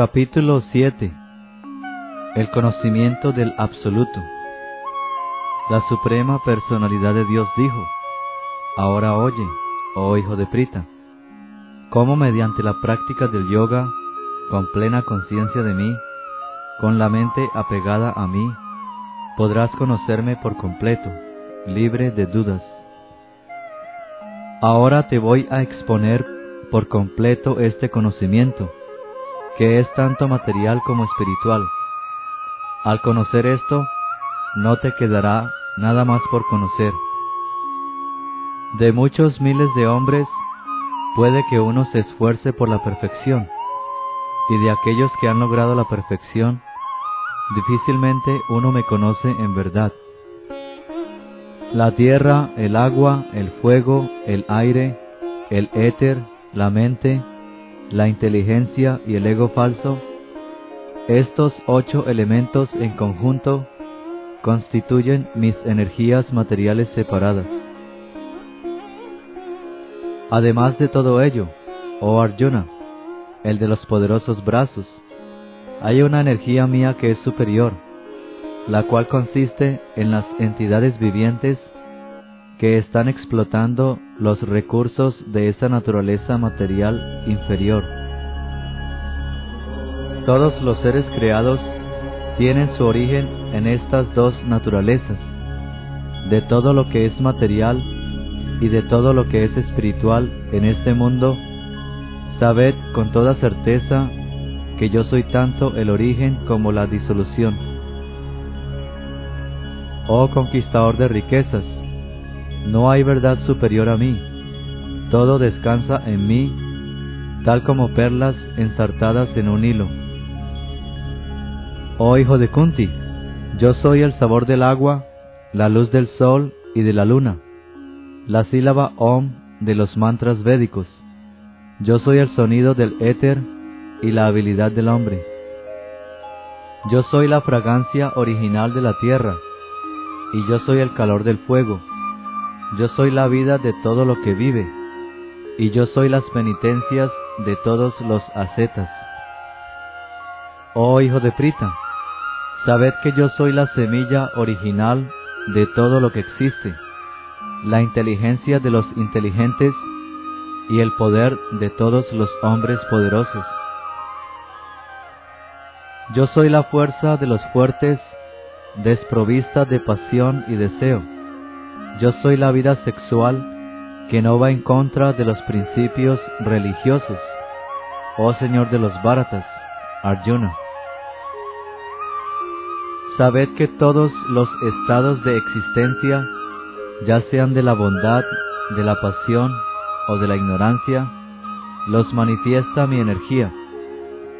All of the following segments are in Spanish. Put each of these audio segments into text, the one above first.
Capítulo 7 El conocimiento del Absoluto La Suprema Personalidad de Dios dijo, Ahora oye, oh hijo de Prita, cómo mediante la práctica del yoga, con plena conciencia de mí, con la mente apegada a mí, podrás conocerme por completo, libre de dudas. Ahora te voy a exponer por completo este conocimiento, que es tanto material como espiritual. Al conocer esto, no te quedará nada más por conocer. De muchos miles de hombres, puede que uno se esfuerce por la perfección, y de aquellos que han logrado la perfección, difícilmente uno me conoce en verdad. La tierra, el agua, el fuego, el aire, el éter, la mente, la inteligencia y el ego falso, estos ocho elementos en conjunto constituyen mis energías materiales separadas. Además de todo ello, oh Arjuna, el de los poderosos brazos, hay una energía mía que es superior, la cual consiste en las entidades vivientes que están explotando los recursos de esa naturaleza material inferior. Todos los seres creados tienen su origen en estas dos naturalezas, de todo lo que es material y de todo lo que es espiritual en este mundo, sabed con toda certeza que yo soy tanto el origen como la disolución. Oh conquistador de riquezas, no hay verdad superior a mí. Todo descansa en mí, tal como perlas ensartadas en un hilo. Oh hijo de Kunti, yo soy el sabor del agua, la luz del sol y de la luna, la sílaba Om de los mantras védicos. Yo soy el sonido del éter y la habilidad del hombre. Yo soy la fragancia original de la tierra, y yo soy el calor del fuego yo soy la vida de todo lo que vive, y yo soy las penitencias de todos los ascetas. Oh hijo de Prita, sabed que yo soy la semilla original de todo lo que existe, la inteligencia de los inteligentes y el poder de todos los hombres poderosos. Yo soy la fuerza de los fuertes, desprovista de pasión y deseo yo soy la vida sexual que no va en contra de los principios religiosos, oh Señor de los Bharatas, Arjuna. Sabed que todos los estados de existencia, ya sean de la bondad, de la pasión o de la ignorancia, los manifiesta mi energía.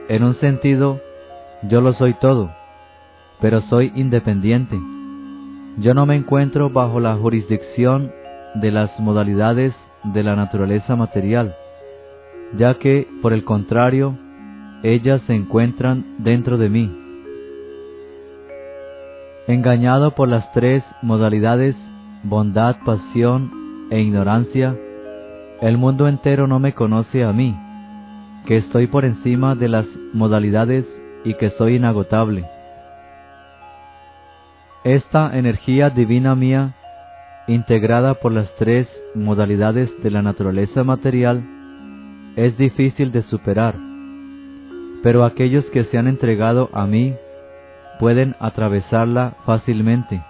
En un sentido, yo lo soy todo, pero soy independiente yo no me encuentro bajo la jurisdicción de las modalidades de la naturaleza material, ya que, por el contrario, ellas se encuentran dentro de mí. Engañado por las tres modalidades, bondad, pasión e ignorancia, el mundo entero no me conoce a mí, que estoy por encima de las modalidades y que soy inagotable. Esta energía divina mía, integrada por las tres modalidades de la naturaleza material, es difícil de superar, pero aquellos que se han entregado a mí pueden atravesarla fácilmente.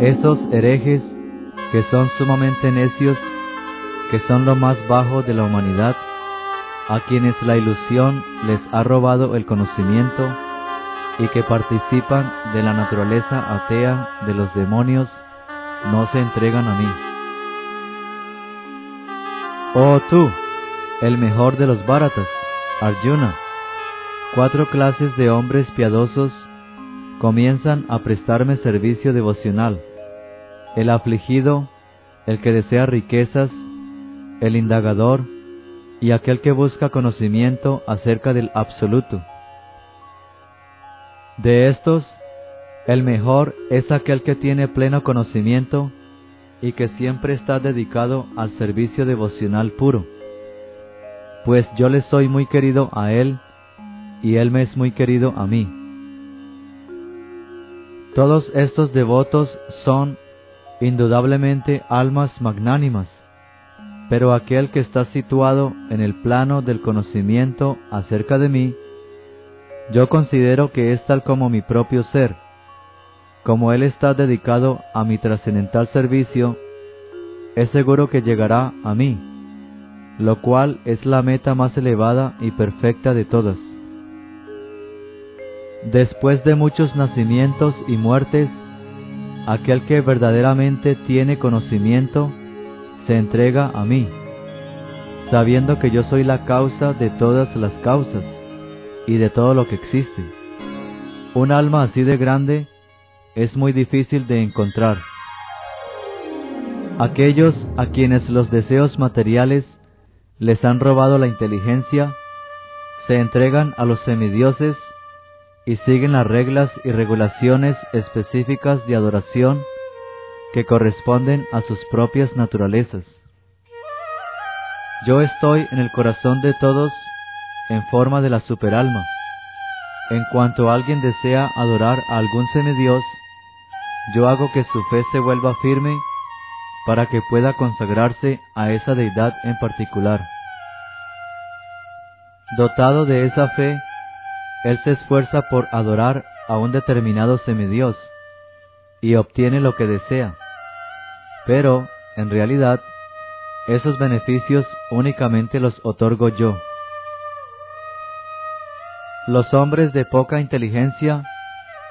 Esos herejes que son sumamente necios, que son lo más bajo de la humanidad, a quienes la ilusión les ha robado el conocimiento, y que participan de la naturaleza atea de los demonios no se entregan a mí. Oh tú, el mejor de los Bharatas, Arjuna, cuatro clases de hombres piadosos comienzan a prestarme servicio devocional. El afligido, el que desea riquezas, el indagador y aquel que busca conocimiento acerca del absoluto. De estos, el mejor es aquel que tiene pleno conocimiento y que siempre está dedicado al servicio devocional puro. pues yo le soy muy querido a Él y Él me es muy querido a mí. Todos estos devotos son indudablemente almas magnánimas, pero aquel que está situado en el plano del conocimiento acerca de mí, yo considero que es tal como mi propio ser. Como él está dedicado a mi trascendental servicio, es seguro que llegará a mí, lo cual es la meta más elevada y perfecta de todas. Después de muchos nacimientos y muertes, aquel que verdaderamente tiene conocimiento se entrega a mí, sabiendo que yo soy la causa de todas las causas y de todo lo que existe. Un alma así de grande es muy difícil de encontrar. Aquellos a quienes los deseos materiales les han robado la inteligencia, se entregan a los semidioses y siguen las reglas y regulaciones específicas de adoración que corresponden a sus propias naturalezas. Yo estoy en el corazón de todos en forma de la superalma. En cuanto alguien desea adorar a algún semidios, yo hago que su fe se vuelva firme para que pueda consagrarse a esa deidad en particular. Dotado de esa fe, él se esfuerza por adorar a un determinado semidios y obtiene lo que desea. Pero, en realidad, esos beneficios únicamente los otorgo yo. Los hombres de poca inteligencia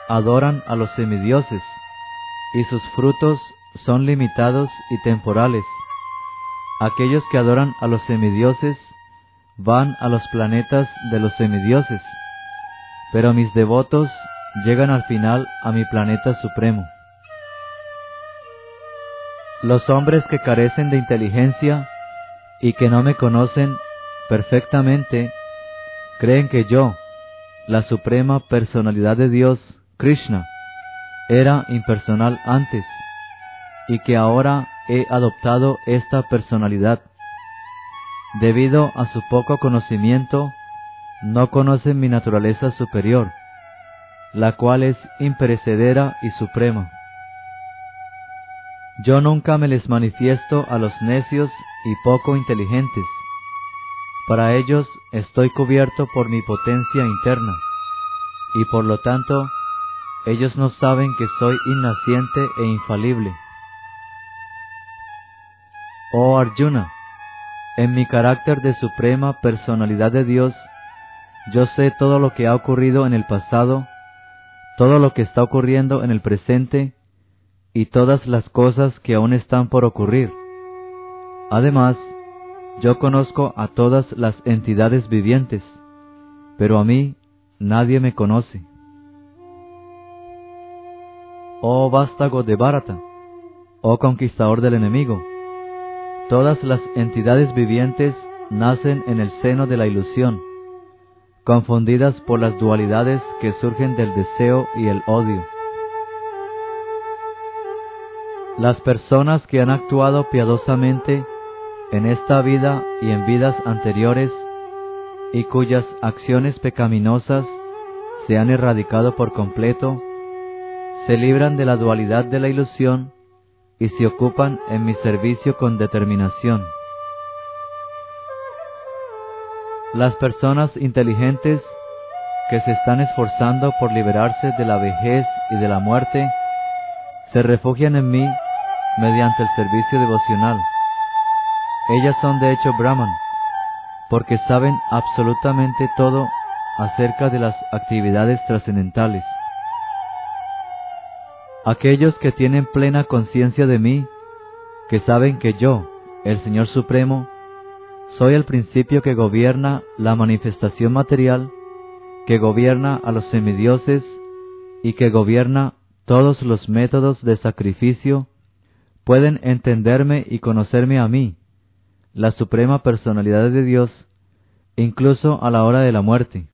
adoran a los semidioses y sus frutos son limitados y temporales. Aquellos que adoran a los semidioses van a los planetas de los semidioses pero mis devotos llegan al final a mi planeta supremo. Los hombres que carecen de inteligencia y que no me conocen perfectamente creen que yo, la suprema personalidad de Dios, Krishna, era impersonal antes y que ahora he adoptado esta personalidad. Debido a su poco conocimiento, no conocen mi naturaleza superior, la cual es imperecedera y suprema. Yo nunca me les manifiesto a los necios y poco inteligentes. Para ellos estoy cubierto por mi potencia interna, y por lo tanto ellos no saben que soy innaciente e infalible. Oh Arjuna, en mi carácter de suprema personalidad de Dios, yo sé todo lo que ha ocurrido en el pasado, todo lo que está ocurriendo en el presente y todas las cosas que aún están por ocurrir. Además, yo conozco a todas las entidades vivientes, pero a mí nadie me conoce. Oh vástago de Bharata, oh conquistador del enemigo, todas las entidades vivientes nacen en el seno de la ilusión confundidas por las dualidades que surgen del deseo y el odio. Las personas que han actuado piadosamente en esta vida y en vidas anteriores y cuyas acciones pecaminosas se han erradicado por completo, se libran de la dualidad de la ilusión y se ocupan en mi servicio con determinación. Las personas inteligentes que se están esforzando por liberarse de la vejez y de la muerte, se refugian en mí mediante el servicio devocional. Ellas son de hecho Brahman, porque saben absolutamente todo acerca de las actividades trascendentales. Aquellos que tienen plena conciencia de mí, que saben que yo, el Señor Supremo, soy el principio que gobierna la manifestación material, que gobierna a los semidioses y que gobierna todos los métodos de sacrificio, pueden entenderme y conocerme a mí, la suprema personalidad de Dios, incluso a la hora de la muerte.